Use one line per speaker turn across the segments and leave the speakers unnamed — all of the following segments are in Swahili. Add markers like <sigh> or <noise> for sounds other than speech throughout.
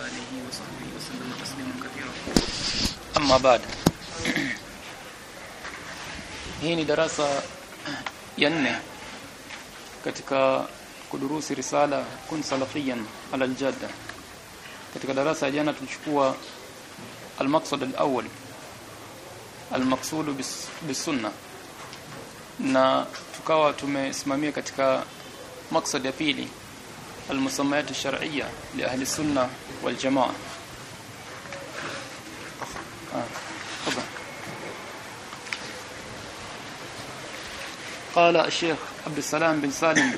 آله وصحبه وسلم تسليما كثيرا
amma baada <clears throat> hii ni darasa ya nne katika kudurusi risala kun salafiyan ala aljadda katika darasa ya jana tulichukua almaqsad alawwal almaqsud bis, bisunna na tukawa tumesimamia katika maksad ya pili المسميات الشرعية لأهل السنة والجماعة. آه. قال الشيخ عبد السلام بن سالم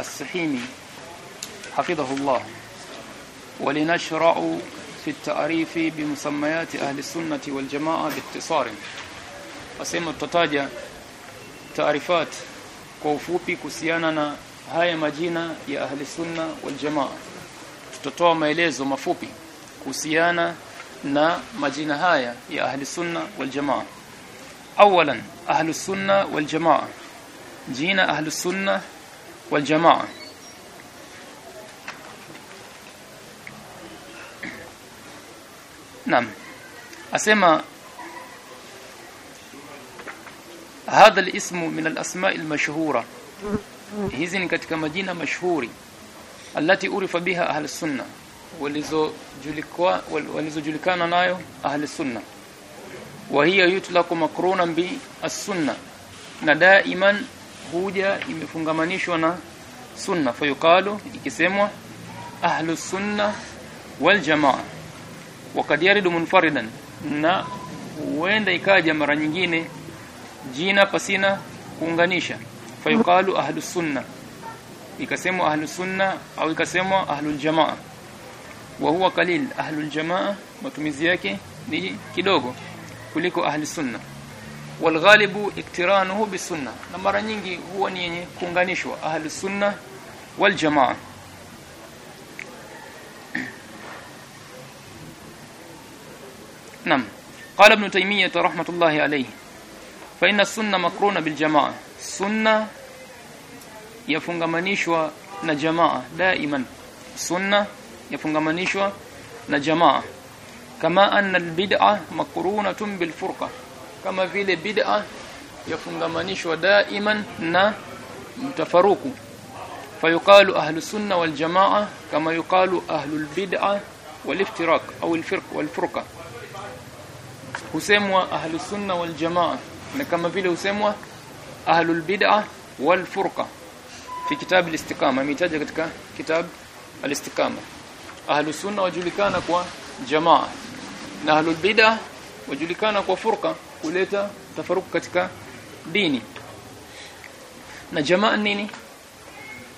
السحيمي حفظه الله ولنشرع في التعريف بمسميات أهل السنة والجماعة باختصار. asema tutaja تعريفات. كوفوبي كسيانا haya majina ya ahli sunna wal jamaa tutatoa maelezo mafupi kuhusiana na majina haya ya ahli sunna wal jamaa awalan ahli sunna wal jamaa jina ahli sunna wal jamaa naam asema هذا الاسم من الاسماء المشهوره hizi ni katika majina mashuhuri alati urifa biha ahli sunna walizojulikana nayo ahli sunna. Wa hiya yutlaqu makrunan bi as-sunna na daiman huja imefungamanishwa na sunna. Fayuqalu ikisemwa ahlu sunna wal jamaa. Wakad yaridu munfaridan na huenda ikaja mara nyingine jina pasina kuunganisha fayuqalu ahlus sunna ikasemwa ahlus sunna au ikasemwa ahlul jamaa wa huwa qalil ahlul jamaa matumizi yake ni kidogo kuliko ahli sunna walghalibu iktiranuhu bisunna na mara nyingi huwa ni yenye kuunganishwa ahli sunna wal jamaa nam qala ibn taymiyah rahmatullahi alayhi فإن السنة مقرونة بالجماعة. سنة يفنغمانيشوا نجماعة دائما. سنة يفنغمانيشوا نجماعة كما أن البدعة مقرونة بالفرقة. كما في البدعة يفنغمانيشوا دائما نا فيقال أهل السنة والجماعة كما يقال أهل البدعة والافتراق أو الفرق والفرقة. هسيموا أهل السنة والجماعة. Na kama vile usemwa ahlul bid'ah wal furqa. Fi kitab al-istiqama. Imetaja katika kitab al-istiqama. Ahlus sunna wajulikana kwa jamaa. Na ahlul bid'ah wajulikana kwa furqa kuleta tafaruku katika dini. Na jamaa nini?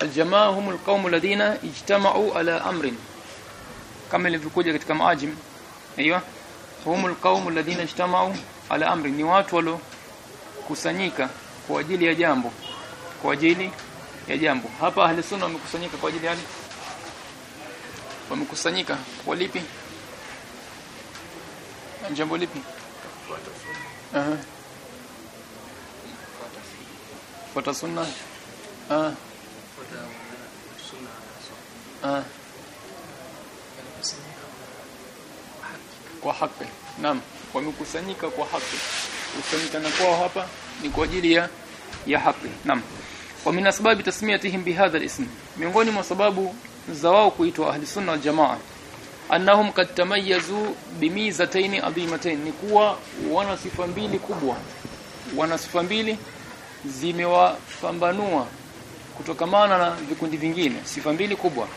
Aljamaa humul qaum alladhina ijtama'u ala amrin. Kama ilivyokuja katika maajim aiywa humul qaum alladhina ijtama'u ala amrin. Ni watu walio kusanyika kwa ajili ya jambo. Kwa ajili ya jambo. Hapa ahli sunna wamekusanyika kwa ajili ya wamekusanyika kwa lipi? Jambo lipi? Aha. Fuata sunna. Kwa haki. Naam. Wamekusanyika kwa haki kusanyikana kwao hapa ni kwa ajili ya ya haki. Naam. Wa min tasmiyatihim bihadha al-ism. Miongoni mwa sababu za wao kuitwa ahli sunna wal jamaa annahum kad tamayyazu bimizatayn adhimatayn ni kuwa wana sifa mbili kubwa. Wana sifa mbili zimewapambanua kutokamana na vikundi vingine. Sifa mbili kubwa.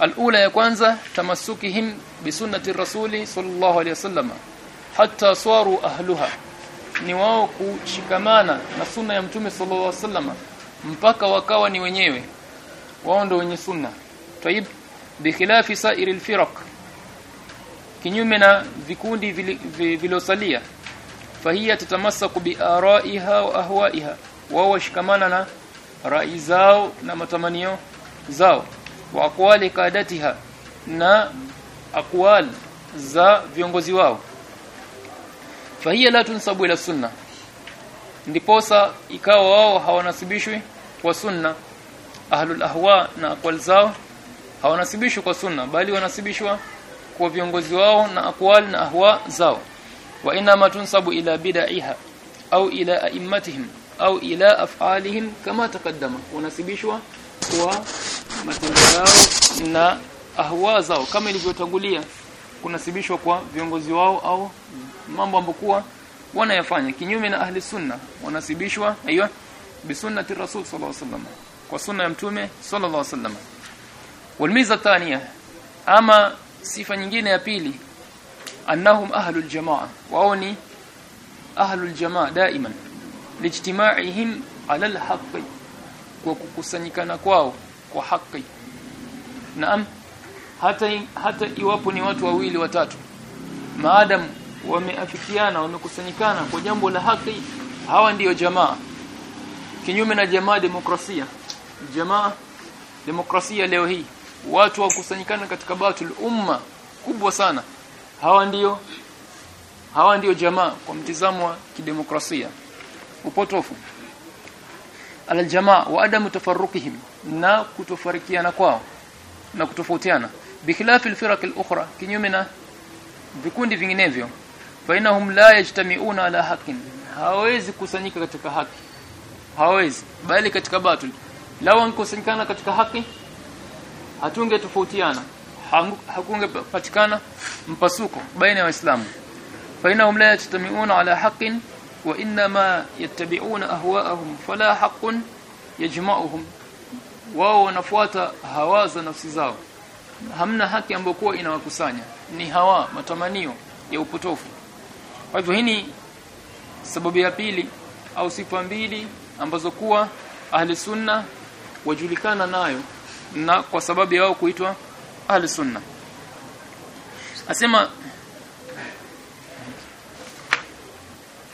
Alula ya kwanza tamassukihim bisunnati rasuli sallallahu alayhi wasallam hatta saru ahluha ni wao kushikamana na sunna ya mtume sallallahu alaihi wasallam mpaka wakawa ni wenyewe. Wao ndio wenye sunna. Tayib bikhilafi sa'iril firaq kinyume na vikundi vilosalia fahiya tatamassaku biaraiha wa ahwaiha wao washikamana na rai zao na matamanio zao. Wa aqwali qadatiha na aqwal za viongozi wao fahiya la tunsabu ila sunna. Ndiposa ikawa wao hawanasibishwi kwa sunna. Ahlul ahwa na aqwal zao hawanasibishwi kwa sunna bali wanasibishwa kwa viongozi wao na aqwal na ahwa zao. Wa inma tunsabu ila bidaiha au ila a'immatihim au ila af'alihim kama taqaddama. Wanasibishwa kwa matendo yao na ahwa zao. Kama ilivyotangulia kunasibishwa kwa viongozi wao au mambo ambokuwa wanayafanya. Kinyume na ahli sunna wanasibishwa aiyo bisunnati rasul sallallahu alaihi wasallam kwa sunna ya mtume sallallahu alaihi wasallam. Walmiza thania ama sifa nyingine ya pili annahum ahlul jamaa wao ni ahlul jamaa daiman lijtimaihim ala alhaqi kwa kukusanyikana kwao kwa haki naam hata hata iwapo ni watu wawili watatu maadam wameafikiana wamekusanyikana kwa jambo la haki. Hawa ndiyo jamaa. Kinyume na jamaa demokrasia. Jamaa demokrasia leo hii watu wakusanyikana katika batul umma kubwa sana. Hawa ndiyo hawa ndiyo jamaa kwa mtizamo wa kidemokrasia. Upotofu. Aljamaa wa adamu tafarukihim na kutofarikiana kwao na kutofautiana. Bikhilafi alfiraq alukhra kinyume na vikundi vinginevyo fainahum la yajtami'una ala haqqin. Hawezi kusanyika katika haki. Hawezi. Bali katika batil lao wangekusanyikana katika haki hatunge tofautiana hakungepatikana mpasuko baina ya waislamu. Fainahum la yajtami'una ala haqqin wa inma yattabi'una ahwa'ahum fala haqqun yajma'uhum. Wao wanafuata hawa za nafsi zao. Hamna haki ambayo kuwa inawakusanya. Ni hawa matamanio ya upotofu kwa hivyo hii ni sababu ya pili au sifa mbili ambazo kuwa ahli sunna wajulikana nayo na kwa sababu yao kuitwa ahli sunna asema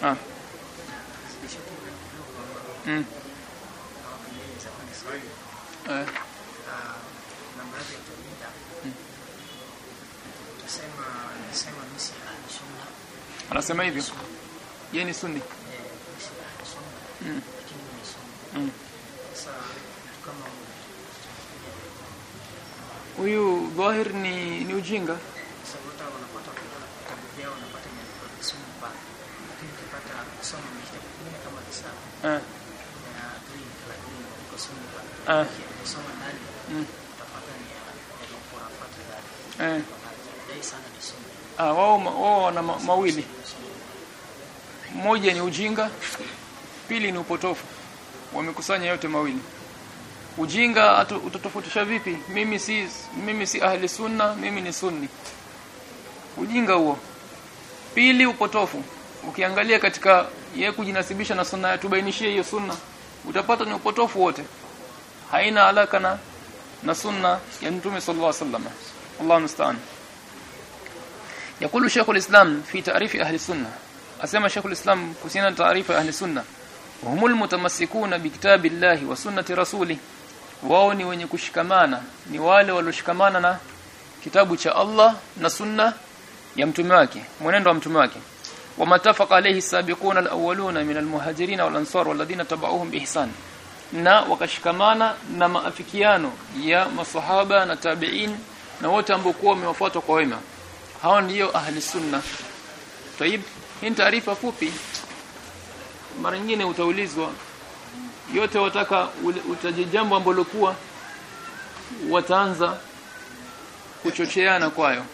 ah mm. eh. Anasema hivyo yeye ni sunni huyu dhahir ni ni ujinga eh. Eh. Eh. Ah, wao wao wana ma, mawili. Moja ni ujinga, pili ni upotofu. Wamekusanya yote mawili. Ujinga utatofautisha vipi? Mimi si mimi si ahli sunna, mimi ni sunni. Ujinga huo. Pili upotofu. Ukiangalia katika yeye kujinasibisha na sunna yatubainishie hiyo sunna, utapata ni upotofu wote. Haina alaka na na sunna ya Mtume sallallahu alaihi wasallam. Allahu musta'an. يقول شيخ الإسلام في تعريف أهل السنة أسمى شيخ الإسلام كسينا تعريف أهل السنة وهم المتمسكون بكتاب الله وسنة رسوله wao ni wenye kushikamana ni wale walioshikamana na kitabu cha Allah na sunna ya mtume wake mwenendo wa mtume wake wamatafaqa alayhi sabiquna alawwaluna min almuhajirin wal ansar walladhina tabauhum biihsan na wakashikamana na maafikiano ya masahaba na tabi'in na wote ambao kwa wamewafuata kwa wema hao ndio ahli sunna. Tayib hii taarifa fupi. Mara nyingine utaulizwa yote wataka utaje jambo ambalo wataanza kuchocheana kwayo.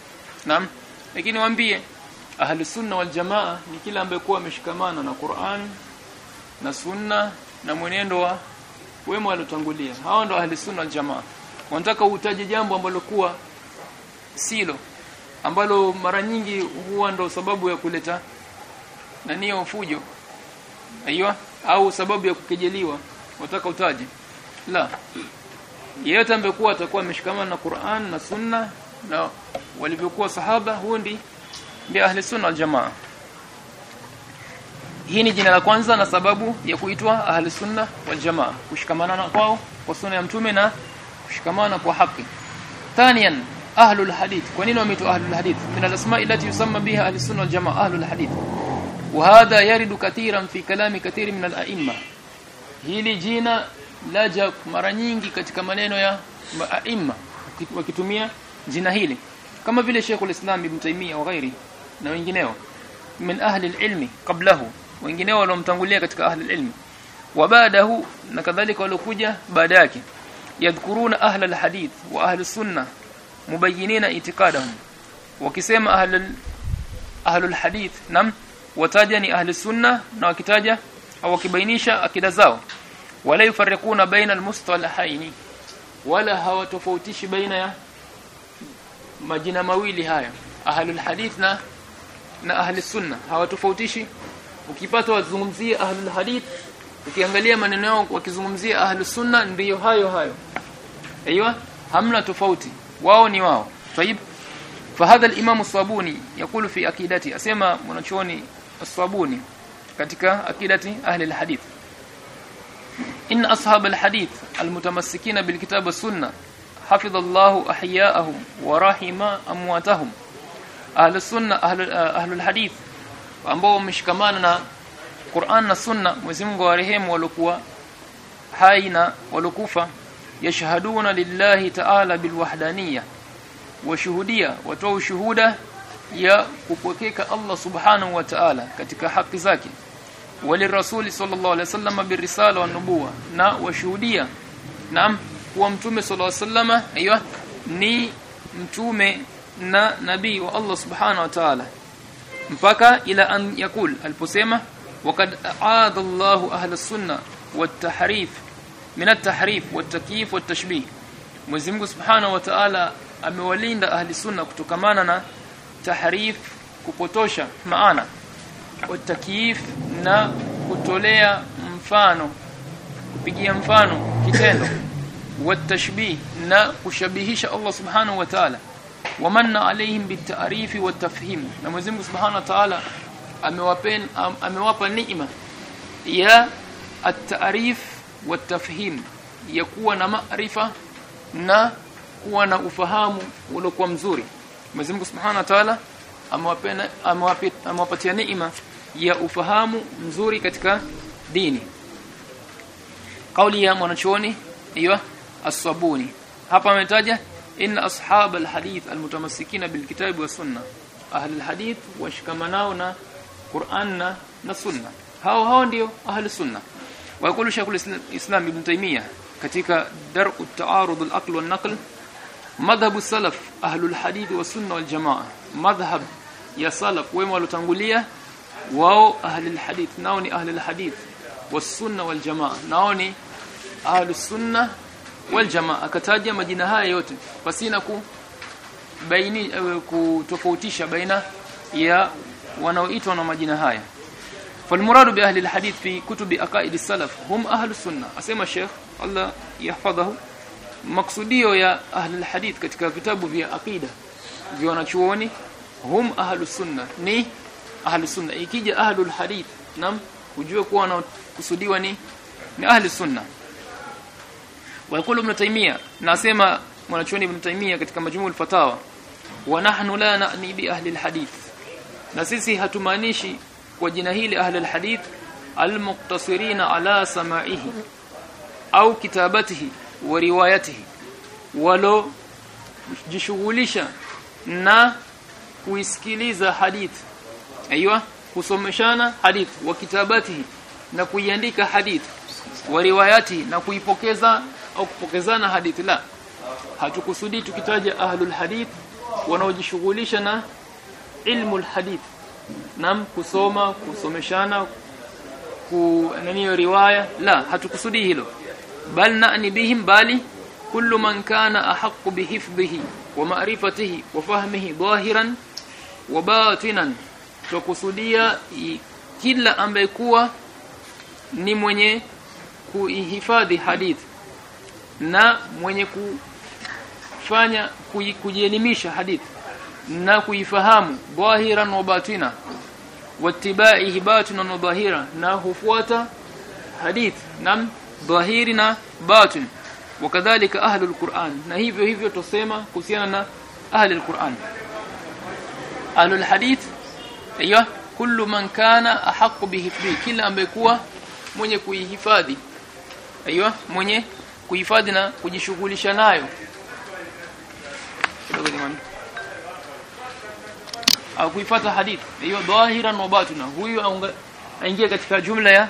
Naam lakini waambie ahli sunna wal jamaa ni kila ambaye kuwa ameshikamana na Qur'an na sunna na mwenendo wa wema waliotangulia. Hawa ndio ahli sunna wal jamaa. Wanataka utaje jambo ambalo silo ambalo mara nyingi huwa ndo sababu ya kuleta nani ya ufujo aiyo au sababu ya kukejeliwa. Wataka utaji la. Yeyote ambekuwa atakuwa ameshikamana na Qur'an na Sunna na walivyokuwa sahaba huo ndi ndio ahli sunna wal jamaa. Hii ni jina la kwanza na sababu ya kuitwa ahli sunna wal jamaa. Kushikamana na kwao kwa sunna ya mtume na kushikamana kwa haki. Thaniyan ahlul hadith kwa nini wameitwa ahlul hadith min al-asma' allati yusamma biha ahli sunna wal jamaa ahlul hadith وهذا يرد كثيرا في كلام كثير من الائمه hili jina laja mara nyingi katika maneno ya aima wakitumia jina hili kama vile Sheikhul Islam Ibn Taymiyyah wa ghairi na wengineo min ahli ilmi qablahu wengineo waliomtangulia katika ahli ilmi wa baadahu na kadhalika waliokuja baada yake yadhkuruna ahla alhadith wa ahli sunna mubayyinina itiqadahum wakisema ahlul ahlul hadith nam wataja ni ahli sunna na wakitaja au wakibainisha akida zao. Wala yufarriquna baina almustalahaini. Wala hawatofautishi baina ya majina mawili haya ahlul hadith na na ahli sunna. Hawatofautishi. Ukipata wazungumzie ahlul hadith ukiangalia maneno yao wakizungumzia ahlus sunna ndiyo hayo hayo. Aiywa hamna tofauti wao ni wao طيب فهذا الامام الصابوني يقول في عقيدتي اسمع mwanachuoni الصابوني katika akidati ahli alhadith in ashab alhadith almutamassikina bilkitab والسنة حفظ الله احياءهم ورحم امواتهم ahli sunna ahli alhadith ambao wameshikamana na Qur'an na Sunna Mwenyezi Mungu warehemu waliokuwa hai na waliokufa yashhaduna lillahi ta'ala bilwahdaniyya washuhudia watoa ushuhuda ya kupwekeka Allah subhanahu wa ta'ala katika haki zake walirasuli sallallahu alaihi wasallam birisala wa nubuwa na washuhudia naam kuwa mtume sallallahu alaihi wasallam aiywa ni mtume na nabii wa Allah subhanahu wa ta'ala mpaka ila an yakul aliposema وقد أعاذ الله أهل السنة والتحريف min at-tahrif wat-takyif wat-tashbih Mwenyezi Mungu Subhanahu wa Ta'ala amewalinda ahli sunna kutokamana na tahrif kupotosha maana. Watakiif na kutolea mfano kupigia mfano kitendo. Watashbih na kushabihisha Allah Subhanahu wa Ta'ala. Wamanna alaihim bitaarifi watafhim na Mwenyezi Mungu Subhanahu wa Ta'ala amewapen amewapa neema ya at-ta'rif wat-tafhim ya kuwa na maarifa na kuwa na ufahamu uliokuwa mzuri. Mwenyezi Mungu Subhanahu wa Ta'ala amewapatia neema ya ufahamu mzuri katika dini. Kauli ya mwanachuoni hiyo as-sabuni. Hapa ametaja inna ashab al-hadith al-mutamassikina bil-kitabi wa sunna ahli al-hadith washikamanao na Qur'an na sunna hao hao ndio ahli sunna wa شيخ Sheikhul ابن Taymiyyah katika dar'u at-ta'arud al-aql wal-naql madhhabu salaf ahlul hadith wa sunna wal jamaa madhhab ya salaf wema walotangulia wao ahli hadith nao ni ahli hadith was sunna wal jamaa akataja majina haya yote pasina ku baini kutofautisha baina ya wanaoitwa na majina haya فالمراد باهل الحديث في كتب عقائد السلف هم اهل السنه اسمع الشيخ الله يحفظه maksudio ya ahli alhadith katika vitabu vya aqida vya wanachuoni hum ahlus sunna ni ahlus sunna ikija ahlul hadith nam ujue kuwa wanakusudiwa ni ni ahli sunna wa yakulu ibn taymiya nasema mwanachuoni ibn taymiya katika majmuu al-fatawa wa nahnu la na'ni bi ahli alhadith na sisi hatumaanishi kwa jina hili ahli alhadith almuqtasirina ala sama'ihi au kitabatihi wa riwayatihi walo jishughulisha na kuisikiliza hadith aiywa kusomeshana hadith wa kitabatihi na kuiandika hadith wa riwayati na kuipokeza au kupokezana hadith la. Hatukusudi tukitaja ahlul hadith wanaojishughulisha na ilmu hadith nam kusoma kusomeshana ku nani riwaya? La hatukusudi hilo. Bal na'ni bihim bali kullu man kana ahaqqu bihifdhihi wa ma'rifatihi wa fahmihi dhahiran wa batinan. Tukusudia kila ambaye kuwa ni mwenye kuihifadhi hadith na mwenye kufanya kujielimisha hadith na kuifahamu dhahiran wa batina watibaihi batinan wa dhahira na hufuata hadith nam dhahiri na batin. Wakadhalika ahlul Qur'an na hivyo hivyo tusema kuhusiana na ahlul Qur'an. Ahlul hadith aiyo kullu man kana ahqqu bihifdhi kila ambaye mwenye kuihifadhi aiyo mwenye kuhifadhi na kujishughulisha nayo. Kidogo au kuifuata hadith. Hiyo dhahiran wa batina huyu aingia katika jumla ya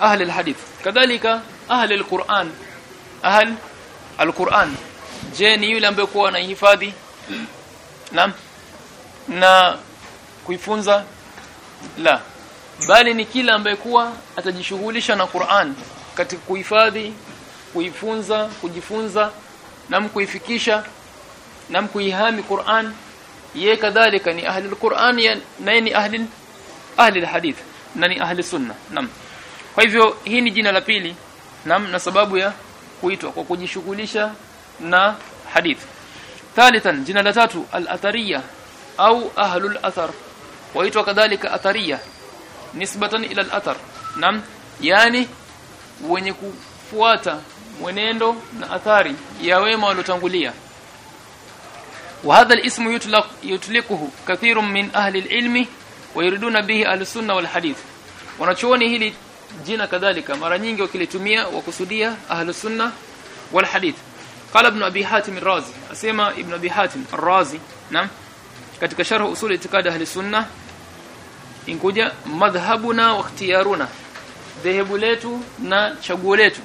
ahli alhadith kadhalika ahli alquran ahl alquran. Je ni yule ambaye kuwa anahifadhi naam. Na kuifunza? La. Bali ni kila ambaye kuwa atajishughulisha na Qur'an katika kuhifadhi kuifunza kujifunza na kuifikisha na kuihami Qur'an ye kadhalika ni ahli alquran na ni ahli ahli alhadith na ni ahli sunna. Nam kwa hivyo hii ni jina la pili nam na sababu ya kuitwa kwa kujishughulisha na hadith. Thalithan jina la tatu al-athariya au ahlul athar waitwa kadhalika athariya nisbatan ila al-athar. Naam. Yani wenye kufuata mwenendo na athari ya wema waliotangulia وهذا الاسم يطلق يطلقه كثير من أهل العلم ويريدون به أهل السنة والحديث wanachuoni hili jina kadhalika mara nyingi wakilitumia wakusudia ahlu sunna wal hadith qala ibn abi hatim ar-razi asema ibn abi hatim ar-razi naam katika sharh usul itikad ahli sunna inkuja madhhabuna wa ikhtiyaruna dhehebu letu na chaguo letu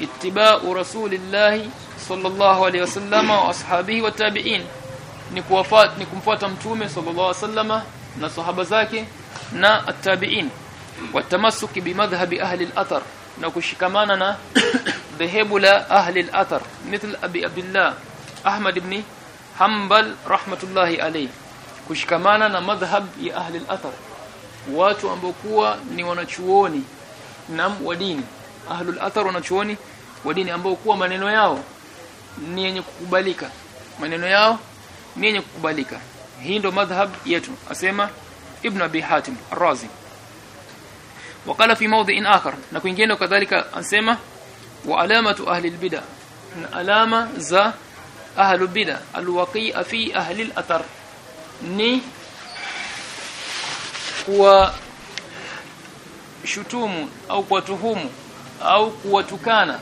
ittiba'u rasulillahi sallallahu alayhi wasallam wa ashabihi wa tabi'in ni kuwafuata ni kumfuata mtume sallallahu alaihi wasallama na sahaba zake na at-tabi'in. Watamassuki bimadhhabi ahli al-athar na kushikamana na <coughs> dhahabu la ahli al-athar mithl abi abdullah ahmad ibn hanbal rahmatullahi alayhi. Kushikamana na madhhab ya ahli al-athar watu ambao kuwa ni wanachuoni na wa dini. Ahlul athar wanachuoni wa dini ambao kuwa maneno yao ni yenye kukubalika. Maneno yao ni yenye kukubalika hii ndo madhhab yetu asema ibn abi hatim ar-razi وقال في موضع آخر na kwingine kadhalika asema wa alamatu ahli al-bid'ah na alama za ahli al-bid'ah al-waqi'a fi ahli al-athar ni kuwa shutumu au kuwatuhumu au kuwatukana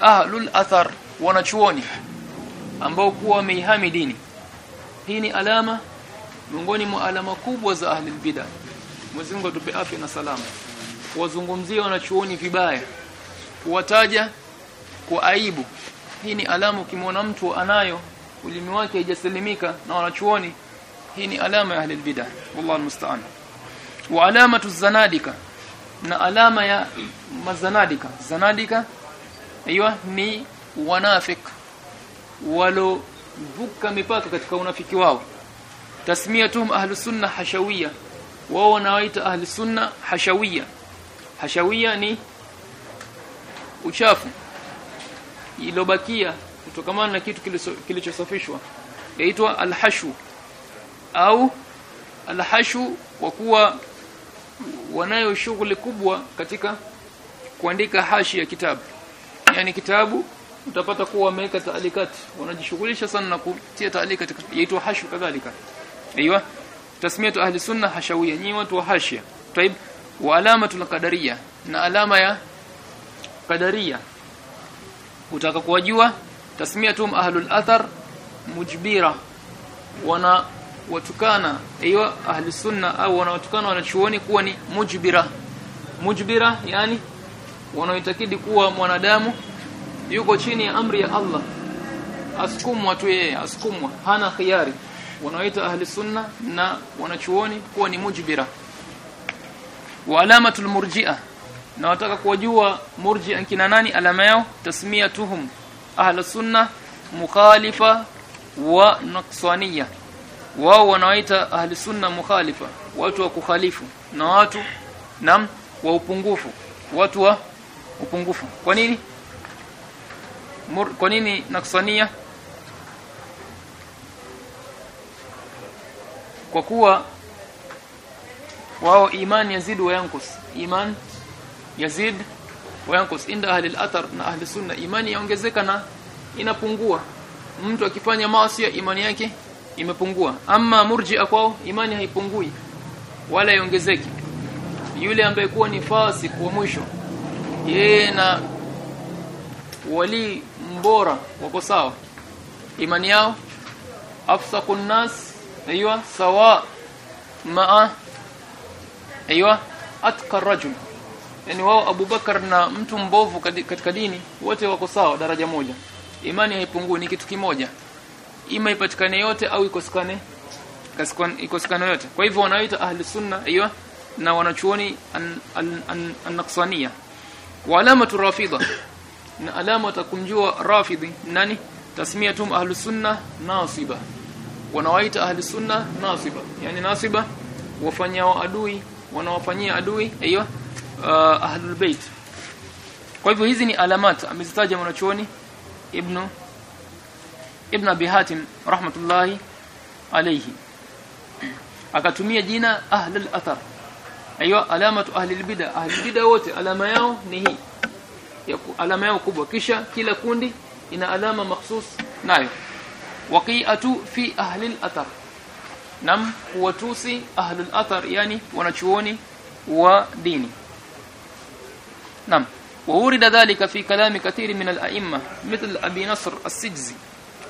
ahlul athar wanachuoni ambao kuwa wameihami dini hii ni alama miongoni mwa alama kubwa za ahli bid'a Mwenyezi atupe afya na salama. Kuwazungumzia wanachuoni vibaya kuwataja kwa aibu hii ni alama ukimwona mtu anayo ulimi wake haijasalimika na wanachuoni hii ni alama ya ahli bid'ah wallahu musta'an wa alamatu zanadika na alama ya mazanadika. Zanadika aiyo ni wanafik walovuka mipaka katika unafiki wao. Tasmiyatuhum ahlus sunna hashawiyya wao wanaoita ahlus sunna hashawiyya hashawiyya ni uchafu. Ilobakia kutokamana na kitu kilichosafishwa. Yaitwa alhashu. Au alhashu kwa kuwa wanayo shughuli kubwa katika kuandika hashi ya kitabu. Yani kitabu utapata kuwa wameweka taalikati. Wanajishughulisha sana na kutia taalikati. Yaitwa hashu kadhalika. Aiywa tasmiyatu ahli sunna hashawiyya. Ni watu wa hashia taib wa alamatul qadariyya. Na alama ya qadariya utaka kuwajua tasmiyatum ahlul athar mujbira. Wana watukana aiywa ahli sunna au wanawatukana wanachuoni kuwa ni mujbira. Mujbira yani wanaoitakidi kuwa mwanadamu yuko chini ya amri ya Allah. Askumwa tu yeye askumwa hana khiyari. Wanaoita ahli sunna na wanachuoni kuwa ni mujbira. Wa alamatul murji'a. Na wataka kuwajua murji'a kina nani alama yao tasmiyatuhum. Ahli sunna mukhalifa wa naqsaniya. Wao wanaoita ahli sunna mukhalifa. Watu wa kukhalifu. Na watu nam wa upungufu. Watu wa upungufu. Kwa nini Mur, kwa nini naksania kwa kuwa wao iman yazid wa yankus iman yazid wa yankus inda ahli al-athar na ahli sunna. Imani yaongezeka na inapungua. Mtu akifanya maasi imani yake imepungua. Ama murji'a kwao imani haipungui. Wala iongezeki. Yule ambaye kuwa ni fasik wa mwisho yeye na wali mbora wako sawa. Imani yao afsaqun nas aywa sawa maa aywa atqa rajul yani wao Abu Bakar na mtu mbovu katika dini wote wako sawa daraja moja. Imani haipungui ni kitu kimoja. Ima ipatikane yote au ikosekane ikosekane yote. Kwa hivyo wanaoita ahli sunna aywa na wanachuoni an an, an, an, an wa rafida na alama takumjua rafidhi nani? Tasmiyatum ahlus sunna nasiba. Wanawaita ahlus sunna nasiba. Yani nasiba wafanyao adui wanawafanyia adui aiyo uh, ahlul bait. Kwa hivyo hizi ni alamat amezitaja mwanachuoni ibnu ibn abi hatim rahmatullahi alayhi. Akatumia jina ahlul athar. Aiyo alamatu ahlul bid'ah. Ahlul bid'ah wote alama yao ni hii ya alama yao kubwa kisha kila kundi ina alama mahsus nayo waqi'atu fi ahli al-athar nam watusi ahli al-athar yani wanachuoni wa dini nam وورد ذلك في كلام كثير من الأئمة مثل أبي نصر السجزي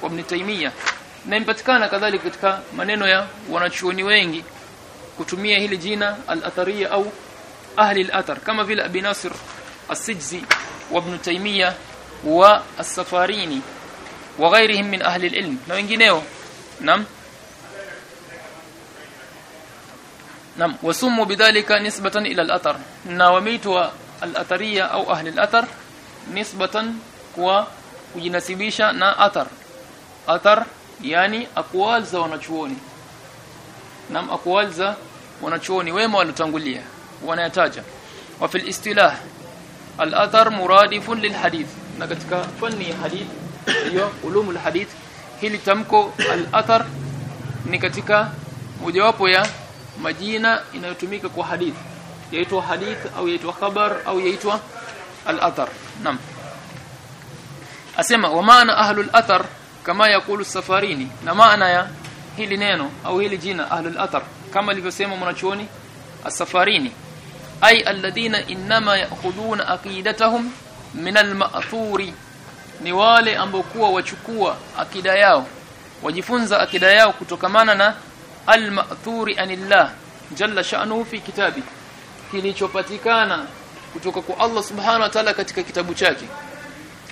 وابن تيمية na impatikana kadhalika katika maneno ya wanachuoni wengi kutumia hili jina al-athariya au ahli al-athar kama vile Abi Nasir as-Sijzi wa as-Safarini wa ghairihim min ahli al-ilm. Na wengineo. Nam nam wasumu bidhalika nisbatan ila al-athar. Na wameitwa al-athariya au ahli al-athar nisbatan kwa kujinasibisha na athar. Athar yani aqwal za wanachuoni. Nam aqwal za wanachuoni. Wema walotangulia wanayataja. Wa fil istilah al-athar muradifun lil hadith na katika fani ya hadith hiyo ulumul hadith hili tamko al-athar ni katika mojawapo ya majina inayotumika kwa hadith yaitwa hadith au yaitwa khabar au yaitwa al-athar nam asema wa maana ahlul athar kama yakulu safarini na maana ya hili neno au hili jina ahlul athar kama alivyosema mwanachuoni as-safarini ay alladhina inma ya'khuduna aqidatahum min al-ma'thuri ni wale ambao kuwa wachukua akida yao wajifunza akida yao kutokamana na al-ma'thuri anillah jalla sha'nuhu fi kitabi kilichopatikana kutoka kwa Allah subhanahu wa ta'ala katika kitabu chake.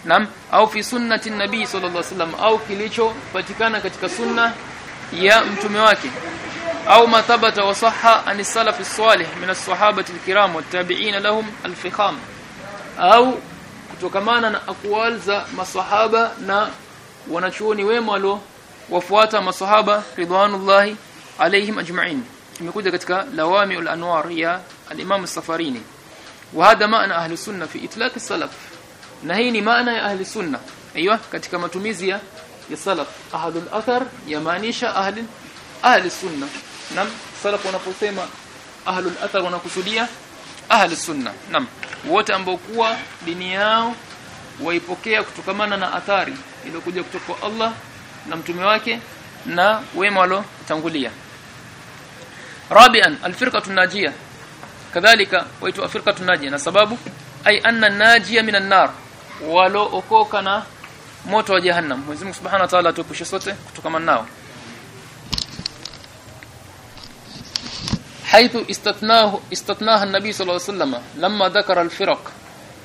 Naam au fi sunnati nabii sallallahu alaihi wasallam au kilichopatikana katika sunna ya mtume wake au mathabata wa sahha an salaf salih min as-sahabati al-kiram wat-tabi'in lahum al-fikham. Au kutokamana na aqwal za masahaba na wanachuoni wema walio wafuata masahaba ridwanullahi alaihim ajma'in. Imekuja katika lawami al-anwar ya al-imam as-safarini. Hada maana ahli sunna fi itlaq as-salaf. Na hii ni maana ya ahli sunna. Aiywa katika matumizi ya salaf. Ahadul athar yamaanisha ahli ahli sunna nam salaf wanaposema ahlul athar wanakusudia ahlus sunna. Nam wote ambao kuwa dini yao waipokea kutokamana na athari iliyokuja kutoka kwa Allah na mtume wake na wema walotangulia rabian alfirqatu najia kadhalika waitwa firqatu najia na sababu ay anna najia minan nar walookoka na moto wa jahannam. Mwenyezi Mungu Subhanahu wa Ta'ala atuepushe sote kutokana nao حيث استثناه استثناها النبي صلى الله عليه وسلم لما ذكر الفرق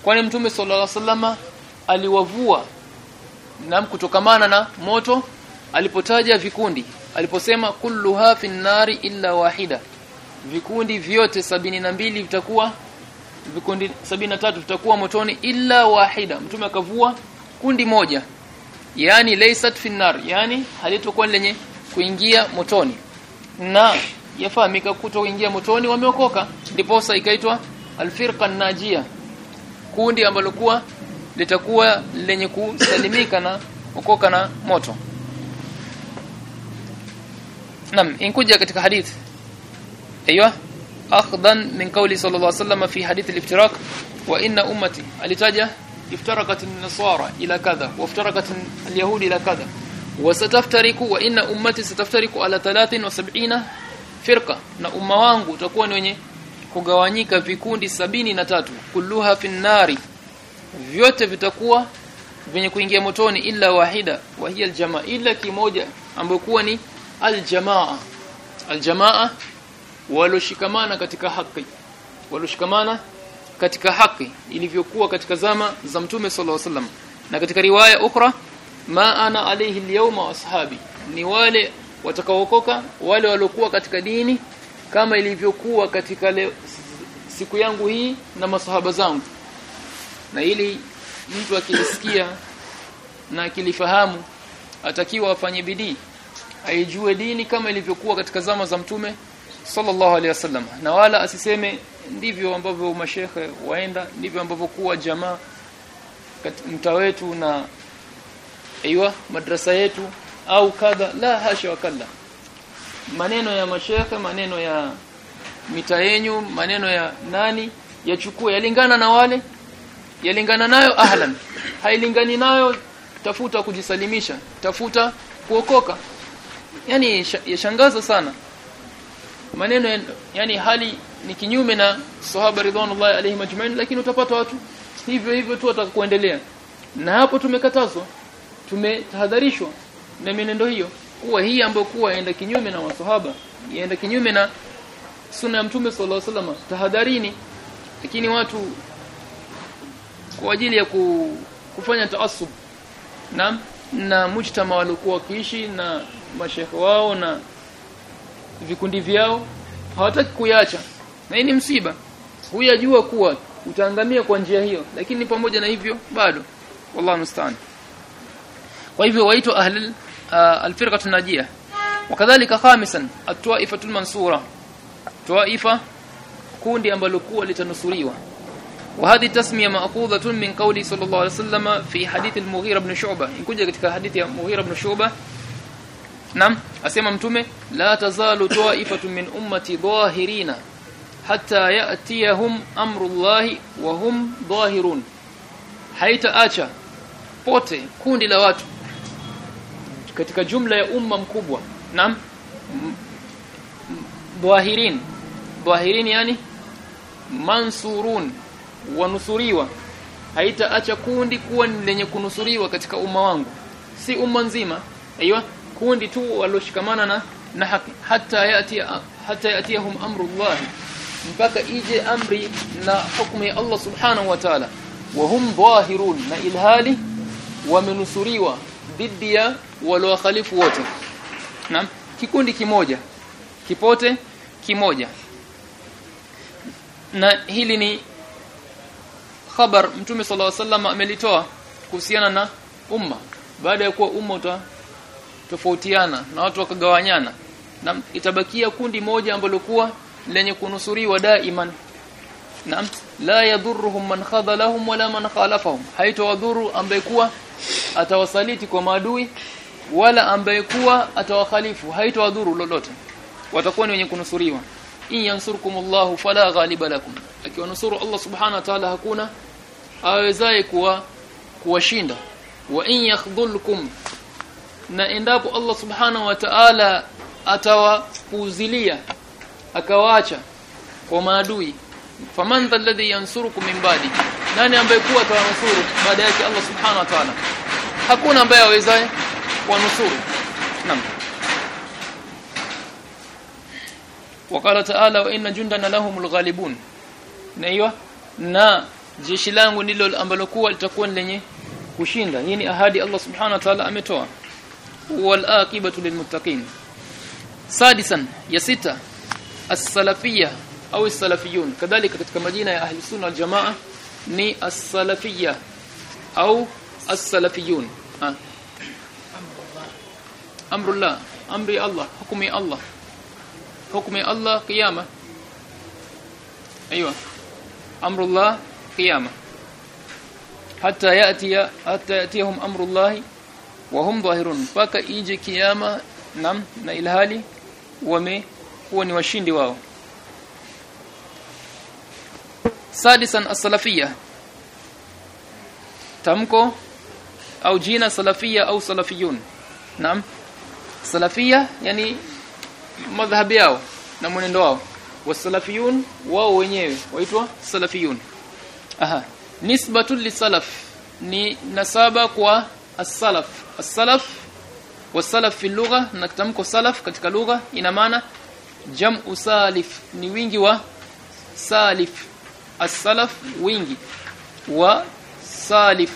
kwani mtume sallallahu alaihi wasallam aliwavua na kutokamana na moto alipotaja vikundi aliposema kulluha fin nari illa wahida vikundi vyote sabini na mbili vitakuwa vikundi tatu vitakuwa motoni illa wahida mtume akavua kundi moja yani laysat finnar yani halitokuwa lenye kuingia motoni na yafahamika kutoingia motoni wameokoka ndipo ikaitwa alfirqa najia kundi ambalo kuwa litakuwa lenye kusalimika na okoka na moto nam inkuja katika hadithi ايوه اخذا من قوله صلى الله عليه وسلم في حديث الافتراق وان امتي alitaja افترقت النصارى الى كذا وافترقت اليهود الى كذا وستفترق وان امتي ستفترق على 73 firqa na umma wangu utakuwa ni wenye kugawanyika vikundi sabini na tatu. Kulluha finnari vyote vitakuwa venye kuingia motoni illa wahida. Wa hiya aljamaa. Illa kimoja ambayo kuwa ni aljamaa. Aljamaa waloshikamana katika haki. Waloshikamana katika haki. Ilivyokuwa katika zama za mtume sallallahu alaihi wasallam. Na katika riwaya ukra ma ana alayhi alyawma ashabi. Ni wale watakaookoka wale waliokuwa katika dini kama ilivyokuwa katika le, siku yangu hii na masahaba zangu. Na ili mtu akilisikia na akilifahamu atakiwa afanye bidii aijue dini kama ilivyokuwa katika zama za mtume sallallahu alaihi wasallam. Na wala asiseme ndivyo ambavyo mashehe waenda ndivyo ambavyo kuwa jamaa mtaa wetu na aiywa madrasa yetu au kadha la hasha wakalla maneno ya mashekhe maneno ya mita yenyu maneno ya nani yachukue yalingana na wale yalingana nayo ahlan. Hailingani nayo tafuta kujisalimisha tafuta kuokoka. Yani yashangaza sana. Maneno yani hali ni kinyume na sahaba ridwanullahi alayhi majma'in lakini utapata watu hivyo hivyo tu watakuendelea. Na hapo tumekatazwa tumetahadharishwa na mienendo hiyo kuwa hii ambayo kuwa yaenda kinyume na maswahaba yaenda kinyume na sunna ya mtume sallallahu alaihi wasallam tahadharini. Lakini watu kwa ajili ya ku, kufanya taasub na na mujtama walikuwa wakiishi na mashekhe wao na vikundi vyao hawataki kuyacha na hii ni msiba. Huyajua kuwa utaangamia kwa njia hiyo lakini pamoja na hivyo bado. Wallahu musta'an. Kwa hivyo waitwa ahli آه، الفرقة الناجية. وكذلك خامسا الطائفه المنصورة. طائفه كوندي ambalo kuwa litanusuliwa وهذه التسمية مأخوذة من قولي صلى الله عليه وسلم في حديث المغيرة بن شعبة. انكوجه ketika حديث المغيره بن شعبة نعم أسمع متومه لا تزال طائفه من امتي ظاهرين حتى يأتيهم أمر الله وهم ظاهرون. حيث اتى pote kundi la watu katika jumla ya umma mkubwa. Naam. Dhahirin dhahirin yani mansurun wanusuriwa. Haita acha kundi kuwa lenye kunusuriwa katika umma wangu. Si umma nzima. Aiywa kundi tu waloshikamana na na haki hata yati hata yatihum amrullah mpaka ije amri na hukumu ya Allah subhanahu wa ta'ala. Wa hum dhahirun na ilhali wamenusuriwa dhidi ya waliowakhalifu wote. Naam. Kikundi kimoja. Kipote kimoja. Na hili ni khabar mtume sallallahu alaihi wasallam amelitoa kuhusiana na umma. Baada ya kuwa umma uta tofautiana na watu wakagawanyana. Na itabakia kundi moja ambalo kuwa lenye kunusuriwa daiman. Na la yadhurruhum man khadhalahum wala man khalafahum. Haitawadhuru ambaye kuwa atawasaliti kwa maadui wala ambaye kuwa atawakhalifu haitawadhuru lolote. Watakuwa ni wenye kunusuriwa. In yansurkumullahu fala ghaliba lakum. Akiwanusuru Allah subhanahu wa ta'ala hakuna awezaye kuwa kuwashinda. Wa in yakhdhulkum na endapo Allah subhanahu wa ta'ala atawapuzilia akawaacha kwa maadui faman alladhi yansurukum min ba'di nani ambaye kuwa atawanusuru baada yake Allah subhanahu wa ta'ala hakuna ambaye awezaye kuwanusuru naam وقال تعالى وان جندنا لهم الغالبون na hiyo na jeshi langu ndilo ambalo kuwa litakuwa lenye kushinda hii ni ahadi Allah subhanahu wa ta'ala ametoa wal aqibatu lilmuttaqin sadisan ya sita as-salafiyya au as-salafiyun kadhalika katika majina ya ahli sunna wal jamaa ni as-salafiyya au as-salafiyun amrullah amri Allah hukmi Allah hukmi Allah qiyama ايوه امر الله قيامه حتى ياتي حتى ياتيهم امر الله وهم ظاهرون mpaka ije kiyama nam na ilhali wame huwa ni washindi wao sadisan as-salafiyya tamko au jina salafia au salafiyun. Naam. Salafia yani madhhabi yao na mwenendo wao. Wasalafiyun wao wenyewe waitwa salafiyun. Aha. Nisbatu lisalaf ni nasaba kwa as-salaf. As-salaf wasalaf fi lugha na kitamko salaf katika lugha ina maana jam'u salif ni wingi wa salif. As-salaf wingi wa salif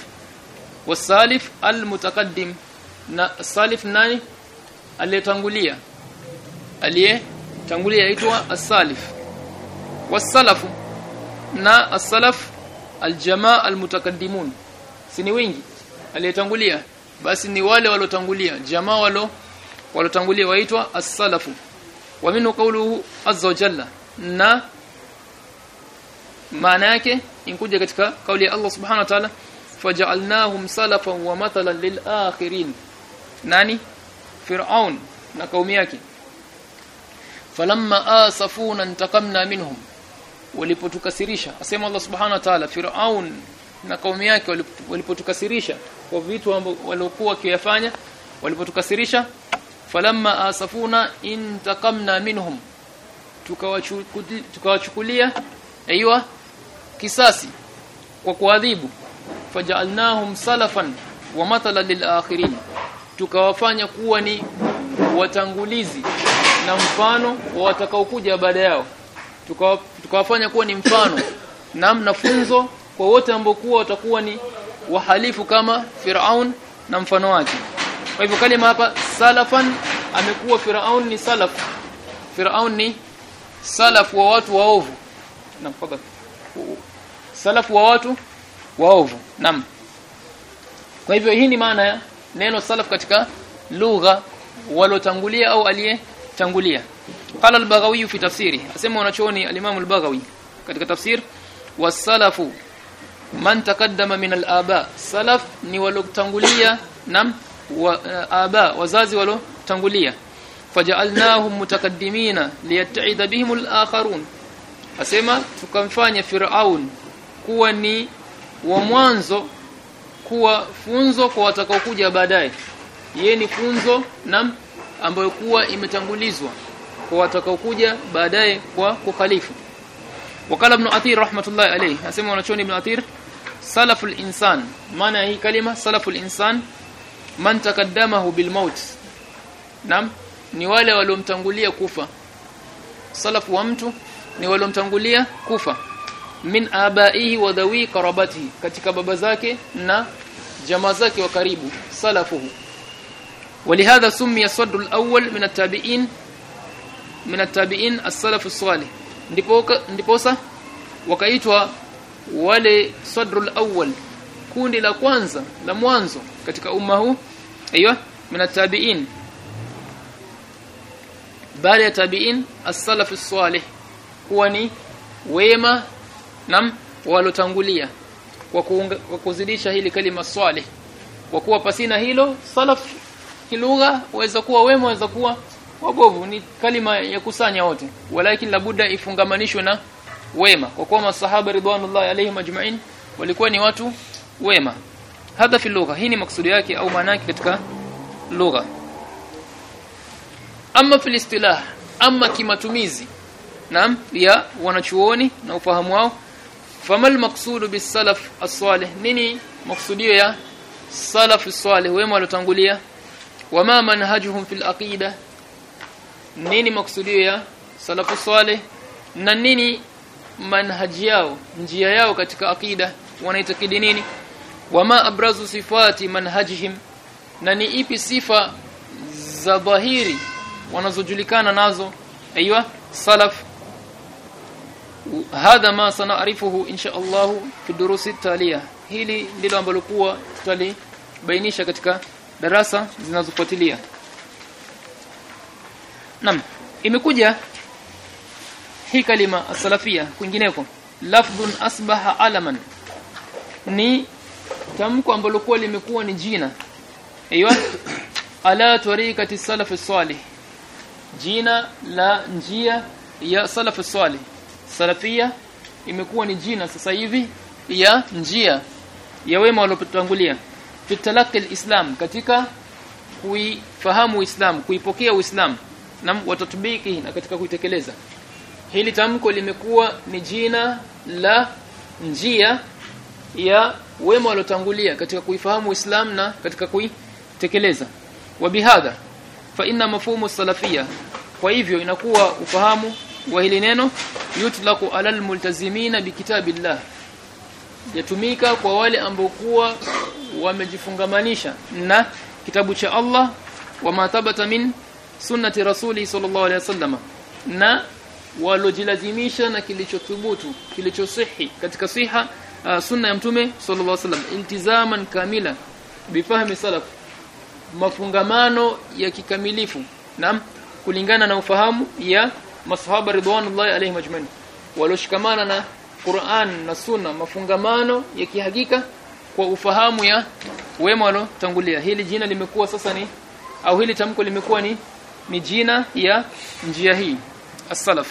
wasalif almutakaddim na salif nani? Aliyetangulia. Aliyetangulia aitwa as-salif. Wasalafu na as-salaf aljamaa almutakaddimun si ni wingi? Aliyetangulia. Basi ni wale walotangulia jamaa walo walotangulia waitwa as-salafu. Wa minhu qawluhu azza jalla. Na maana yake inkuja katika kauli ya Allah subhanahu wa ta'ala faj'alnahum salafan wa mathalan lil nani? Fir'aun na kaumi yake. Falamma asafuna intaqamna minhum. Walipotukasirisha asema Allah subhanahu wa ta'ala fir'aun na kaumi yake walipotukasirisha kwa vitu waliokuwa wakiyafanya walipotukasirisha falamma asafuna intaqamna minhum. Tukawachukulia aiywa kisasi kwa kuadhibu faj'alnahum salafan wa mathalan lilakhirin tukawafanya kuwa ni watangulizi na mfano wa watakaokuja baada yao. Tukawafanya kuwa ni mfano na mnafunzo kwa wote ambao kuwa watakuwa ni wahalifu kama Firaun na mfano wake. Kwa hivyo kalima hapa salafan amekuwa Firaun ni salaf. Firaun ni salaf wa watu waovu. Na salaf wa watu waovu. Naam. Kwa hivyo hii ni maana ya neno salaf katika lugha walotangulia au aliyetangulia. Qala al-baghawi fi tafsiri. Asema wanachuoni al-imam al-baghawi katika tafsir wasalafu man taqaddama min al-aba. Salaf ni walotangulia nam wa uh, aba wazazi walotangulia faja'alnahum mutaqaddimina liyatta'ida bihim al-akharun. Asema tukamfanya fir'aun kuwa ni wa mwanzo kuwa funzo kwa watakaokuja baadaye. Yeye ni funzo nam ambayo kuwa imetangulizwa kwa watakaokuja baadaye kwa kukhalifu wakala ibn athir rahmatullahi alayhi asema wanachoni ibn athir salaful insan maana hii kalima salaful insan man takaddamahu bil maut. Nam ni wale waliomtangulia kufa. Salafu wa mtu ni waliomtangulia kufa min abaihi wa dhawi karabatihi katika baba zake na jamaa zake wa karibu salafuhu ولهذا سمي الصدر الأول من التابعين من التابعين السلف الصالح ndiposa wakaitwa wale sadrul awwal kundi la kwanza la mwanzo katika umma huu aiywa min at-tabi'in baada ya tabi'in as-salaf as-salih huwa ni wema nam walotangulia kwa, kwa kuzidisha hili kalima salih kwa kuwa pasina hilo salaf kilugha waweza kuwa wema waweza kuwa wabovu. Ni kalima ya kusanya wote. Walakin labuda ifungamanishwe na wema. Kwa kuwa masahaba ridwanullahi alayhi ajma'in walikuwa ni watu wema. Hadha fi lugha. Hii ni maksudi yake au maana yake katika lugha. Ama fil istilah ama kimatumizi. Naam ya wanachuoni na ufahamu wao famal maqsudu bis salaf as-salih? Nini maksudio ya salaf as-salih? Wema walotangulia. Wama manhajuhum fil aqida? Nini maksudio ya salafu salih na nini manhaji yao njia yao katika aqida? Wanaitakidi nini? Wama abrazu sifati manhajihim? Na ni ipi sifa za dhahiri wanazojulikana nazo? Aiywa salaf hadha ma sanarifuhu insha Allah fi durusi taliya. Hili ndilo ambalo kuwa tutalibainisha katika darasa zinazofuatilia. Naam imekuja hii kalima as-salafia kwingineko. Lafdhun asbaha alaman. Ni tamko ambalo kwa limekuwa ni jina. Aiywa ala tariqati salaf salih jina la njia ya salaf salih salafia imekuwa ni jina sasa hivi ya njia ya wema waliotangulia fi talaqi alislam katika kuifahamu uislamu kuipokea uislamu na watatubiki na katika kuitekeleza. Hili tamko limekuwa ni jina la njia ya wema waliotangulia katika kuifahamu uislamu na katika kuitekeleza. Wabihadha fa inna mafhumu salafia kwa hivyo inakuwa ufahamu wa hili neno yutlaqu alal multazimina bikitabillah yatumika kwa wale ambao kuwa wamejifungamanisha na kitabu cha Allah wa matabata min sunnati rasuli sallallahu alaihi wasallam na walojilazimisha na kilichothubutu kilichosihi katika siha uh, sunna ya mtume sallallahu alaihi wasallam iltizaman kamila bifahmi salaf mafungamano ya kikamilifu naam kulingana na ufahamu ya masahaba ridwanullahi alayhim ajmain walioshikamana na Qur'an na Sunna mafungamano ya kihakika kwa ufahamu ya wema walotangulia hili jina limekuwa sasa ni au hili tamko limekuwa ni ni jina ya njia hii. As-salaf